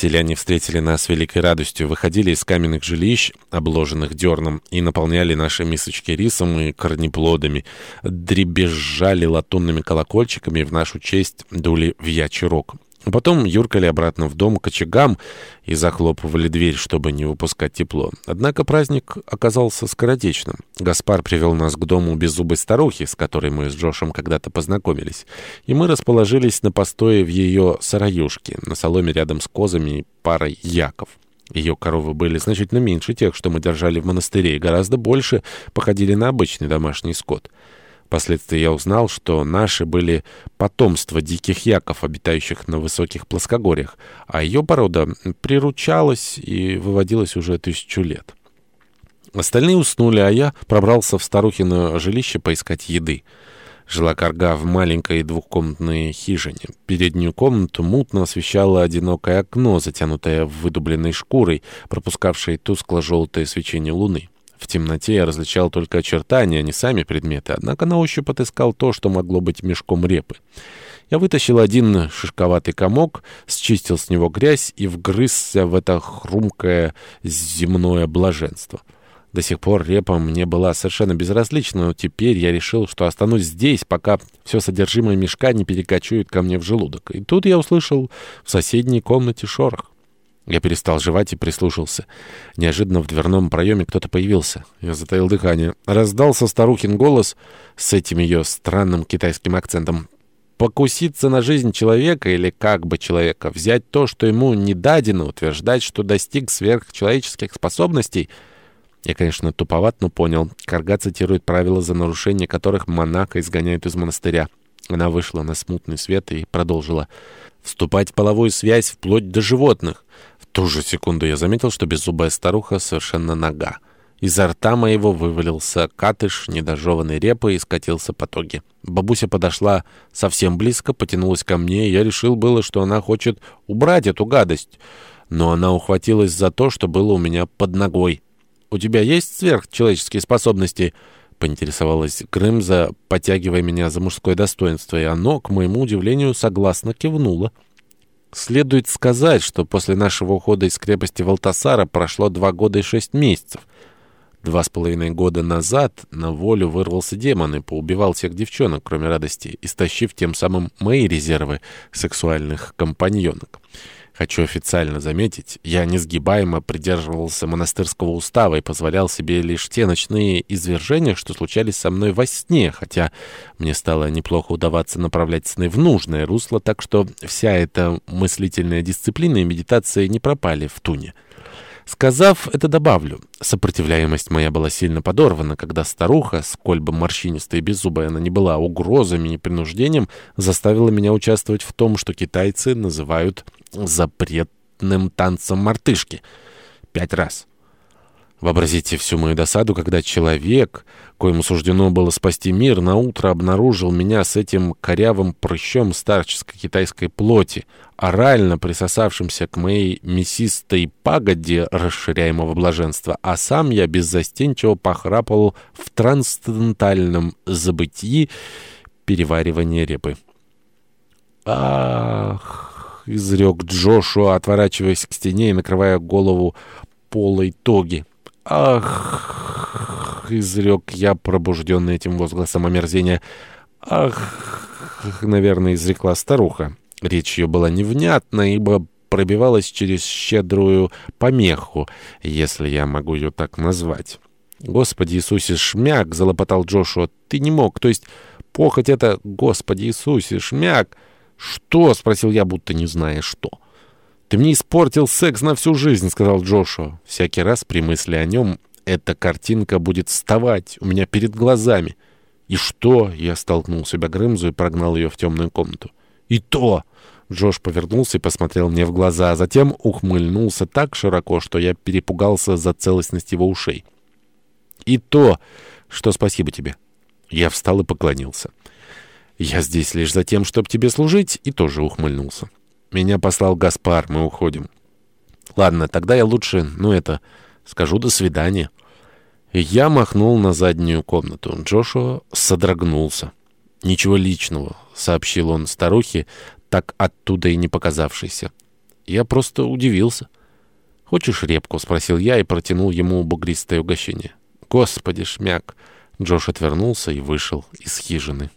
Селяне встретили нас великой радостью, выходили из каменных жилищ, обложенных дерном, и наполняли наши мисочки рисом и корнеплодами, дребезжали латунными колокольчиками в нашу честь дули в ячий рог. Потом юркали обратно в дом к очагам и захлопывали дверь, чтобы не выпускать тепло. Однако праздник оказался скоротечным. Гаспар привел нас к дому беззубой старухи, с которой мы с Джошем когда-то познакомились, и мы расположились на постое в ее сараюшке, на соломе рядом с козами и парой яков. Ее коровы были значительно меньше тех, что мы держали в монастыре, и гораздо больше походили на обычный домашний скот. Впоследствии я узнал, что наши были потомство диких яков, обитающих на высоких плоскогорьях, а ее порода приручалась и выводилась уже тысячу лет. Остальные уснули, а я пробрался в старухино жилище поискать еды. Жила корга в маленькой двухкомнатной хижине. Переднюю комнату мутно освещало одинокое окно, затянутое выдубленной шкурой, пропускавшей тускло-желтое свечение луны. В темноте я различал только очертания, а не сами предметы, однако на ощупь отыскал то, что могло быть мешком репы. Я вытащил один шишковатый комок, счистил с него грязь и вгрызся в это хрумкое земное блаженство. До сих пор репа мне была совершенно безразлична, но теперь я решил, что останусь здесь, пока все содержимое мешка не перекочует ко мне в желудок. И тут я услышал в соседней комнате шорох. Я перестал жевать и прислушался. Неожиданно в дверном проеме кто-то появился. Я затаил дыхание. Раздался старухин голос с этим ее странным китайским акцентом. Покуситься на жизнь человека или как бы человека, взять то, что ему не дадено, утверждать, что достиг сверхчеловеческих способностей. Я, конечно, туповат, но понял. Карга цитирует правила, за нарушение которых монаха изгоняют из монастыря. Она вышла на смутный свет и продолжила. «Вступать в половую связь вплоть до животных» ту же секунду я заметил, что беззубая старуха совершенно нога. Изо рта моего вывалился катыш недожеванной репы и скатился по тоге. Бабуся подошла совсем близко, потянулась ко мне, я решил было, что она хочет убрать эту гадость. Но она ухватилась за то, что было у меня под ногой. «У тебя есть сверхчеловеческие способности?» — поинтересовалась Грымза, потягивая меня за мужское достоинство, и оно, к моему удивлению, согласно кивнуло. Следует сказать, что после нашего ухода из крепости Валтасара прошло два года и шесть месяцев. Два с половиной года назад на волю вырвался демон и поубивал всех девчонок, кроме радости, истощив тем самым мои резервы сексуальных компаньонок. Хочу официально заметить, я несгибаемо придерживался монастырского устава и позволял себе лишь те ночные извержения, что случались со мной во сне, хотя мне стало неплохо удаваться направлять сны в нужное русло, так что вся эта мыслительная дисциплина и медитация не пропали в туне. Сказав это, добавлю. Сопротивляемость моя была сильно подорвана, когда старуха, сколь бы морщинистая и беззубая она не была, угрозами и принуждением заставила меня участвовать в том, что китайцы называют запретным танцем мартышки. Пять раз. Вообразите всю мою досаду, когда человек, коему суждено было спасти мир, на утро обнаружил меня с этим корявым прыщом старческой китайской плоти, орально присосавшимся к моей мясистой пагоде расширяемого блаженства, а сам я беззастенчиво похрапал в трансцендентальном забытии переваривания репы. «Ах!» — изрек Джошуа, отворачиваясь к стене и накрывая голову полой тоги. «Ах!» — изрек я, пробужденный этим возгласом омерзения. «Ах!» — наверное, изрекла старуха. Речь ее была невнятна, ибо пробивалась через щедрую помеху, если я могу ее так назвать. «Господи Иисусе, шмяк!» — залопотал Джошуа. «Ты не мог, то есть похоть это... Господи Иисусе, шмяк!» «Что?» — спросил я, будто не зная что. «Ты мне испортил секс на всю жизнь», — сказал Джошуа. Всякий раз при мысли о нем эта картинка будет вставать у меня перед глазами. «И что?» — я столкнул себя Грымзу и прогнал ее в темную комнату. «И то!» Джош повернулся и посмотрел мне в глаза, а затем ухмыльнулся так широко, что я перепугался за целостность его ушей. «И то, что спасибо тебе». Я встал и поклонился. «Я здесь лишь за тем, чтобы тебе служить», и тоже ухмыльнулся. Меня послал Гаспар, мы уходим. Ладно, тогда я лучше, ну это, скажу до свидания. Я махнул на заднюю комнату. Джошуа содрогнулся. «Ничего личного», — сообщил он старухе, так оттуда и не показавшейся. Я просто удивился. «Хочешь репку?» — спросил я и протянул ему бугристое угощение. «Господи, шмяк!» Джош отвернулся и вышел из хижины.